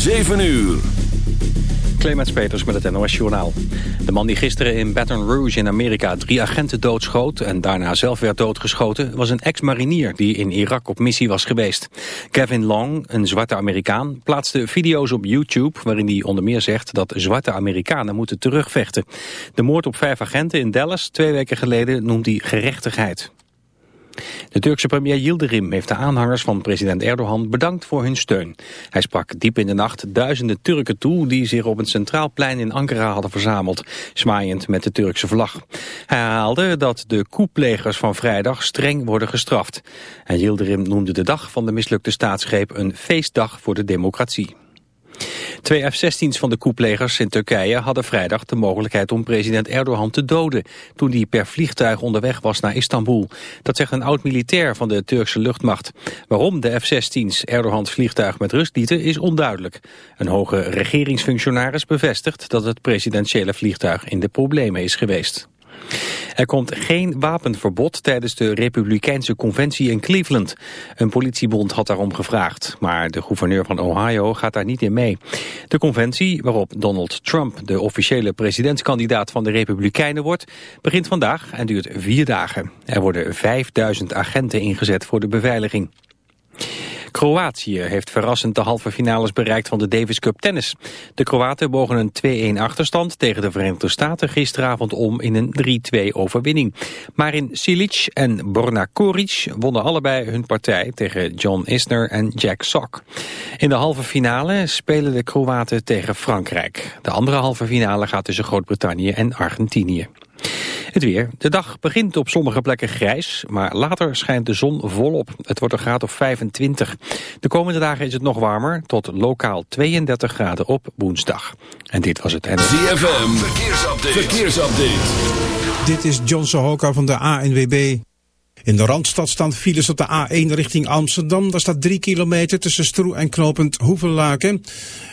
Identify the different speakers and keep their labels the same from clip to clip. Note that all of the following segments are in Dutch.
Speaker 1: 7 uur.
Speaker 2: Clemens Peters met het NOS Journaal. De man die gisteren in Baton Rouge in Amerika drie agenten doodschoot... en daarna zelf werd doodgeschoten... was een ex-marinier die in Irak op missie was geweest. Kevin Long, een zwarte Amerikaan, plaatste video's op YouTube... waarin hij onder meer zegt dat zwarte Amerikanen moeten terugvechten. De moord op vijf agenten in Dallas twee weken geleden noemt hij gerechtigheid. De Turkse premier Yildirim heeft de aanhangers van president Erdogan bedankt voor hun steun. Hij sprak diep in de nacht duizenden Turken toe die zich op het centraal plein in Ankara hadden verzameld, zwaaiend met de Turkse vlag. Hij herhaalde dat de koeplegers van vrijdag streng worden gestraft. En Yildirim noemde de dag van de mislukte staatsgreep een feestdag voor de democratie. Twee F-16's van de koeplegers in Turkije hadden vrijdag de mogelijkheid om president Erdogan te doden toen hij per vliegtuig onderweg was naar Istanbul. Dat zegt een oud-militair van de Turkse luchtmacht. Waarom de F-16's Erdogans vliegtuig met rust lieten is onduidelijk. Een hoge regeringsfunctionaris bevestigt dat het presidentiële vliegtuig in de problemen is geweest. Er komt geen wapenverbod tijdens de Republikeinse conventie in Cleveland. Een politiebond had daarom gevraagd, maar de gouverneur van Ohio gaat daar niet in mee. De conventie, waarop Donald Trump de officiële presidentskandidaat van de Republikeinen wordt, begint vandaag en duurt vier dagen. Er worden 5000 agenten ingezet voor de beveiliging. Kroatië heeft verrassend de halve finales bereikt van de Davis Cup tennis. De Kroaten bogen een 2-1 achterstand tegen de Verenigde Staten gisteravond om in een 3-2 overwinning. Maar in Silic en Borna Koric wonnen allebei hun partij tegen John Isner en Jack Sock. In de halve finale spelen de Kroaten tegen Frankrijk. De andere halve finale gaat tussen Groot-Brittannië en Argentinië. Het weer. De dag begint op sommige plekken grijs, maar later schijnt de zon volop. Het wordt een graad of 25. De komende dagen is het nog warmer, tot lokaal 32 graden op woensdag. En dit was het NL.
Speaker 1: ZFM, verkeersupdate. verkeersupdate.
Speaker 3: Dit is John Sohoka van de ANWB. In de Randstad staan files op de A1 richting Amsterdam. Daar staat 3 kilometer tussen Stroe en Knopend Hoevenlaken.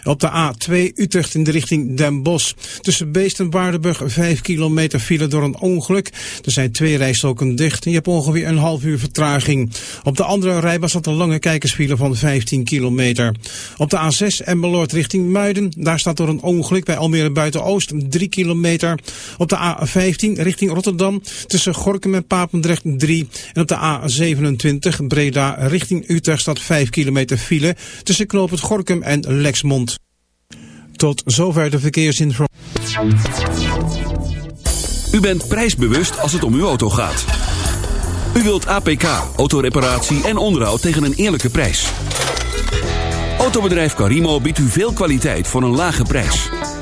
Speaker 3: Op de A2 Utrecht in de richting Den Bosch. Tussen Beest en Waardenburg 5 kilometer file door een ongeluk. Er zijn twee rijstroken dicht en je hebt ongeveer een half uur vertraging. Op de andere rijbaan staat een lange kijkersfile van 15 kilometer. Op de A6 Emmeloord richting Muiden. Daar staat door een ongeluk bij Almere Buiten-Oost 3 kilometer. Op de A15 richting Rotterdam tussen Gorkum en Papendrecht 3. En op de A27 Breda richting Utrecht staat 5 kilometer file tussen knooppunt Gorkum en Lexmond. Tot zover de verkeersinformatie.
Speaker 1: U bent prijsbewust als het om uw auto gaat. U wilt APK, autoreparatie en onderhoud tegen een eerlijke prijs. Autobedrijf Carimo biedt u veel kwaliteit voor een lage prijs.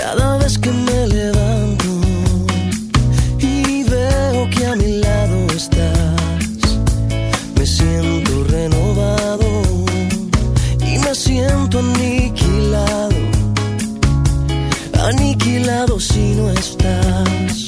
Speaker 4: Cada vez que me levanto y veo que a mi lado estás, me siento renovado y me siento aniquilado, aniquilado si no estás.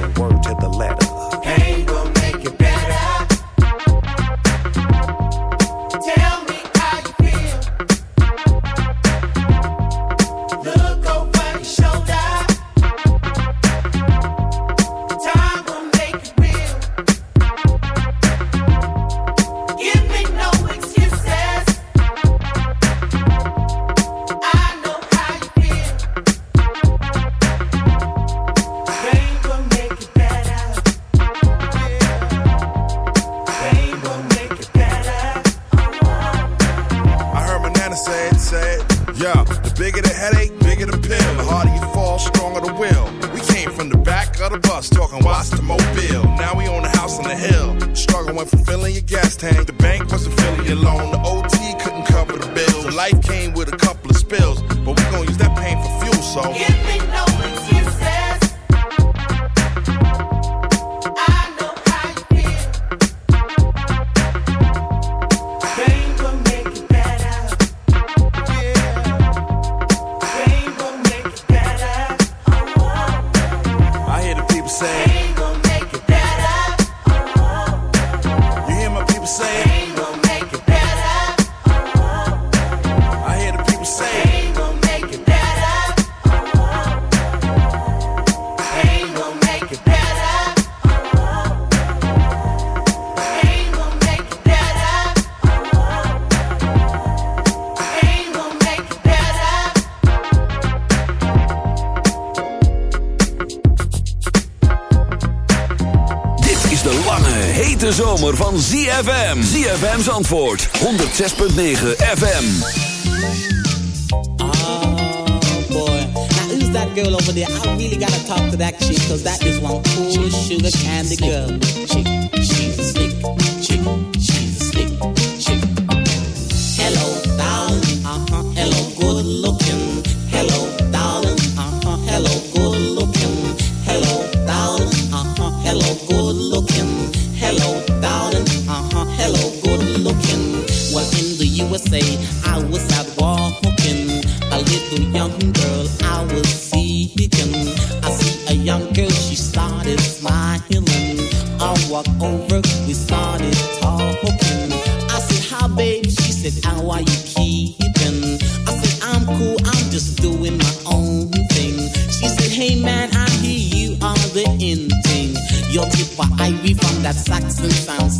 Speaker 1: Mustang. ZFM's antwoord, 106.9 FM.
Speaker 5: Oh boy. Now who's that girl over there? I really gotta talk to that chick, cause that is one cool sugar candy girl. Looking. Well, in the USA, I was out walking. A little young girl I was seeking. I see a young girl, she started smiling. I walk over,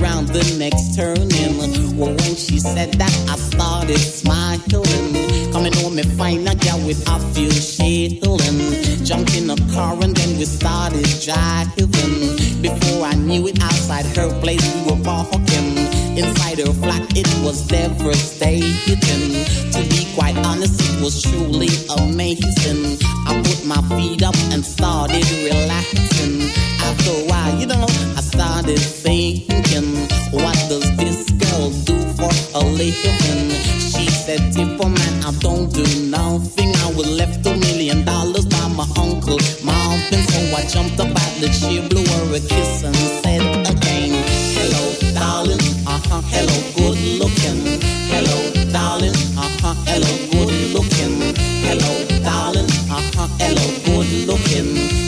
Speaker 5: around the next turning. Well, when she said that, I started smiling. Coming home and find a girl without feel shilling. Jumped in a car and then we started driving. Before I knew it, outside her place we were walking.
Speaker 6: Inside her flat, it was devastating. To be quite honest, it was truly amazing. I put my feet up and started relaxing. So why, while, you know, I started thinking, what does this girl do for a living? She said, if a man, I don't do nothing. I was left a million dollars by my uncle my uncle. So I jumped up at the she blew her a kiss and said again, hello, darling, uh-huh, hello, good looking. Hello, darling, uh-huh, hello, good looking. Hello, darling, uh-huh, hello, good looking.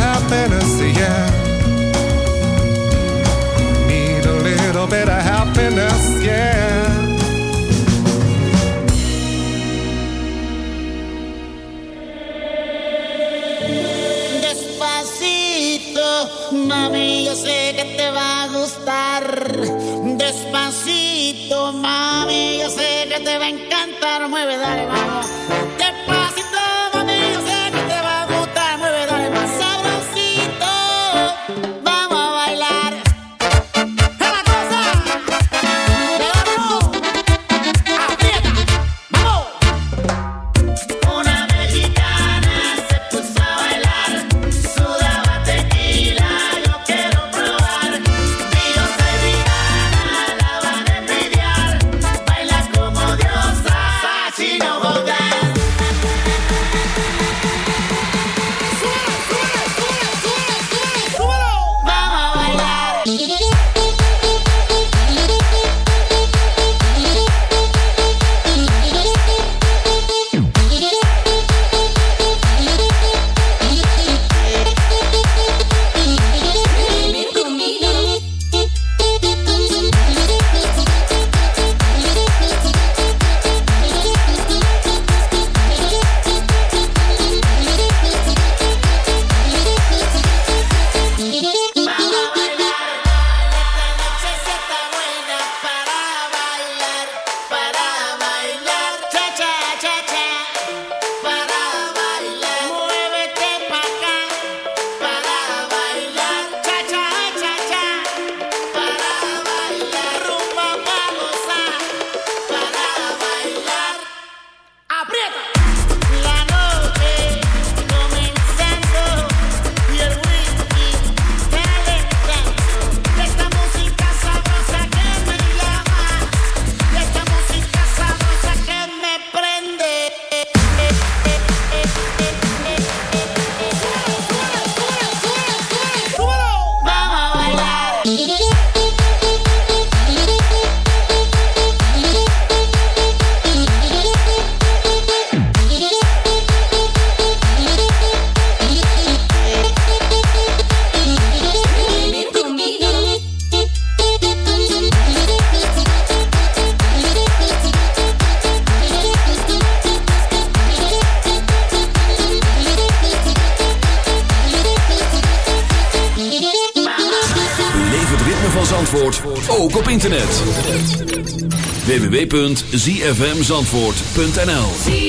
Speaker 7: Mueve, dale, vamos.
Speaker 1: www.zfmzandvoort.nl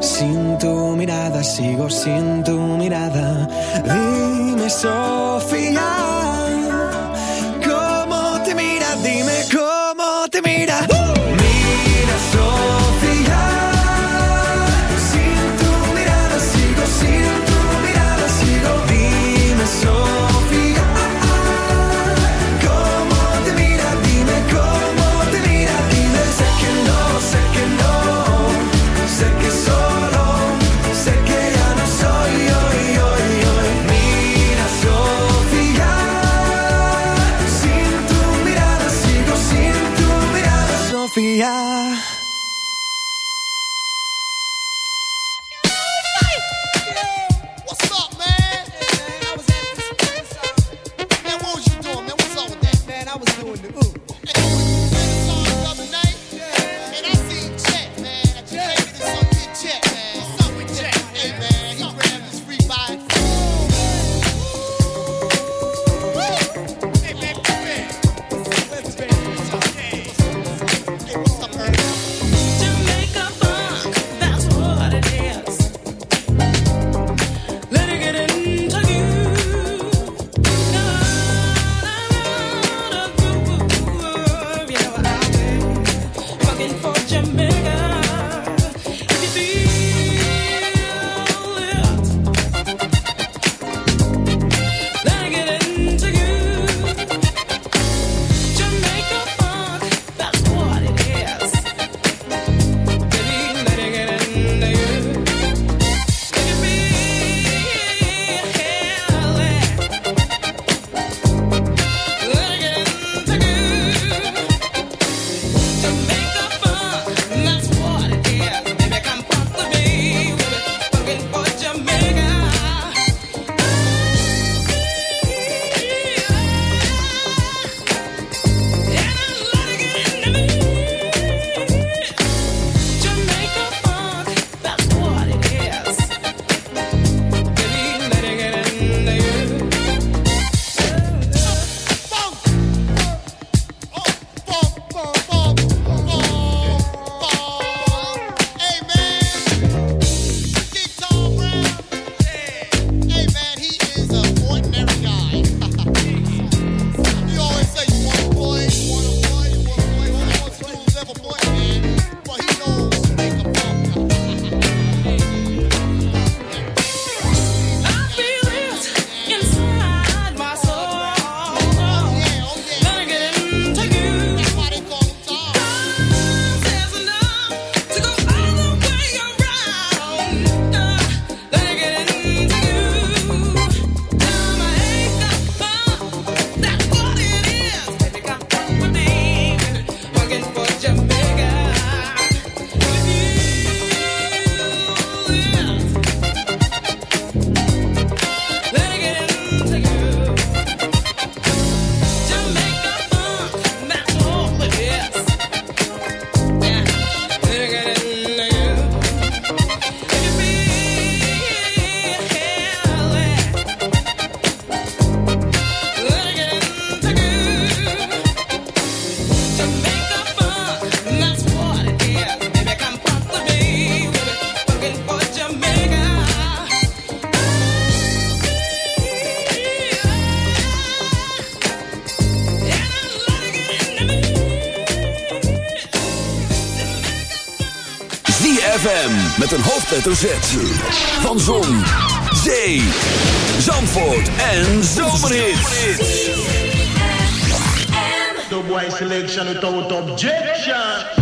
Speaker 8: Sin tu mirada sigo sin tu mirada. Dime, Sofía.
Speaker 1: ZFM met een hoofdletter Z. Van Zon, Zee, Zandvoort en Zomerhit.
Speaker 9: The boy selection without objection.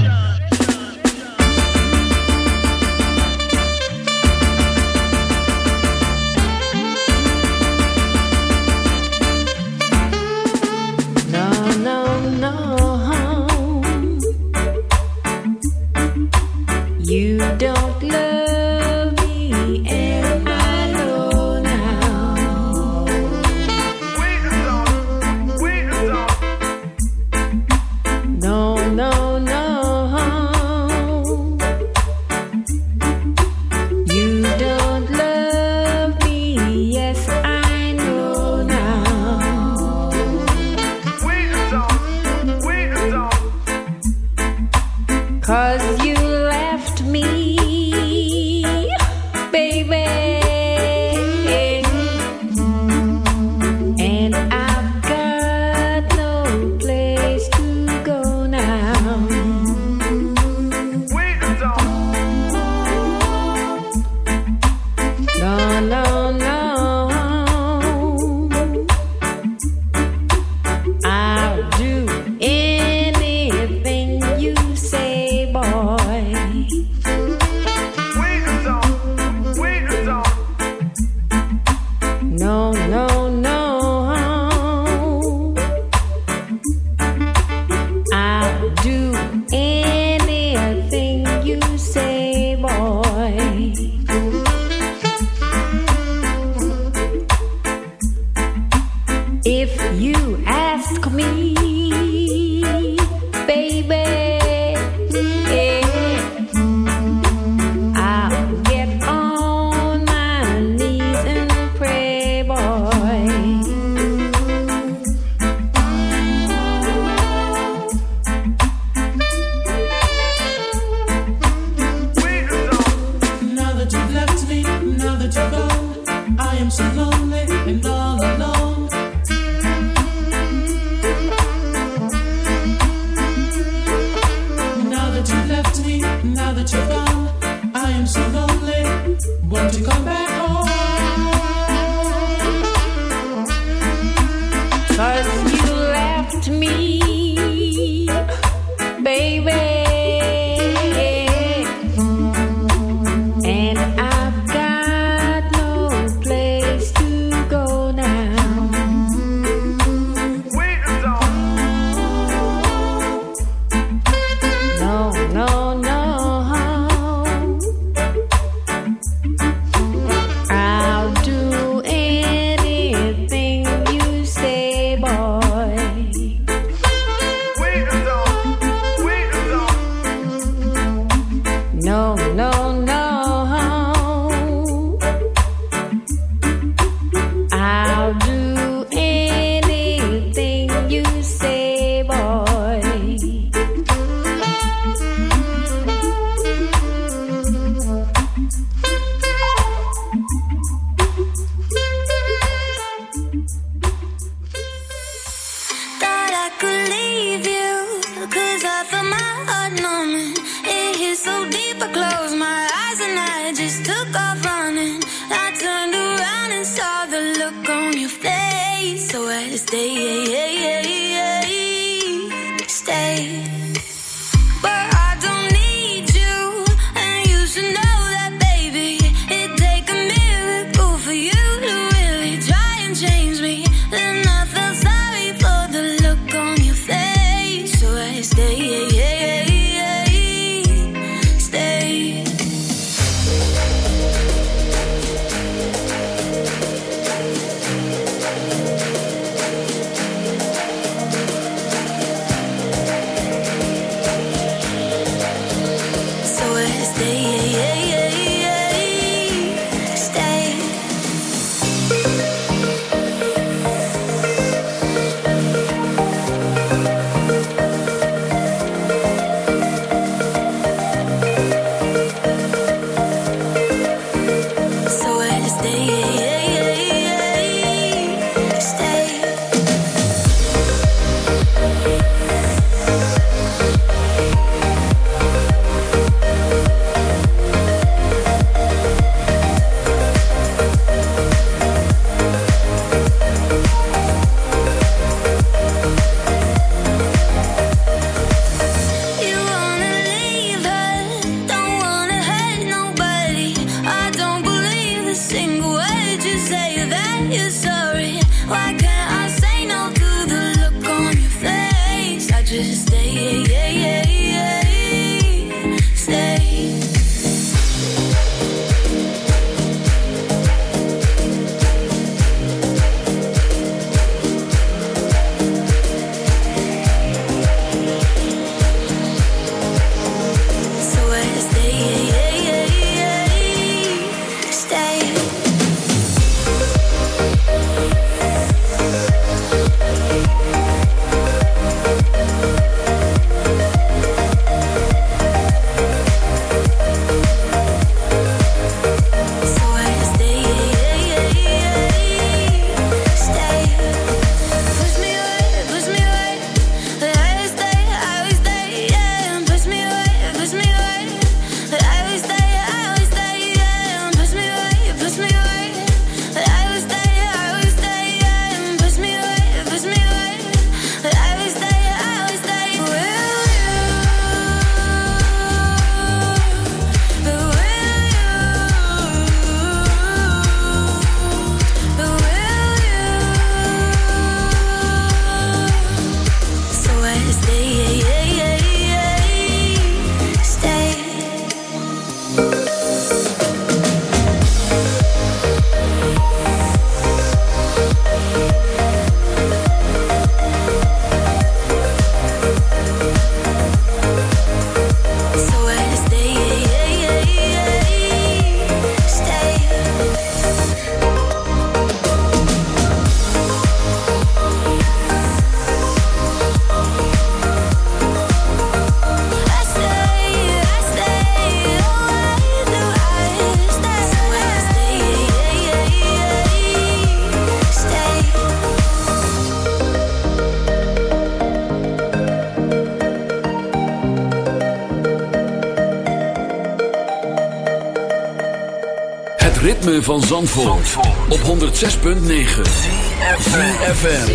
Speaker 1: ritme van Zandvoort, Zandvoort. op 106.9
Speaker 4: CFFM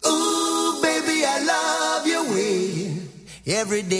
Speaker 4: Oh baby, I love your way Every day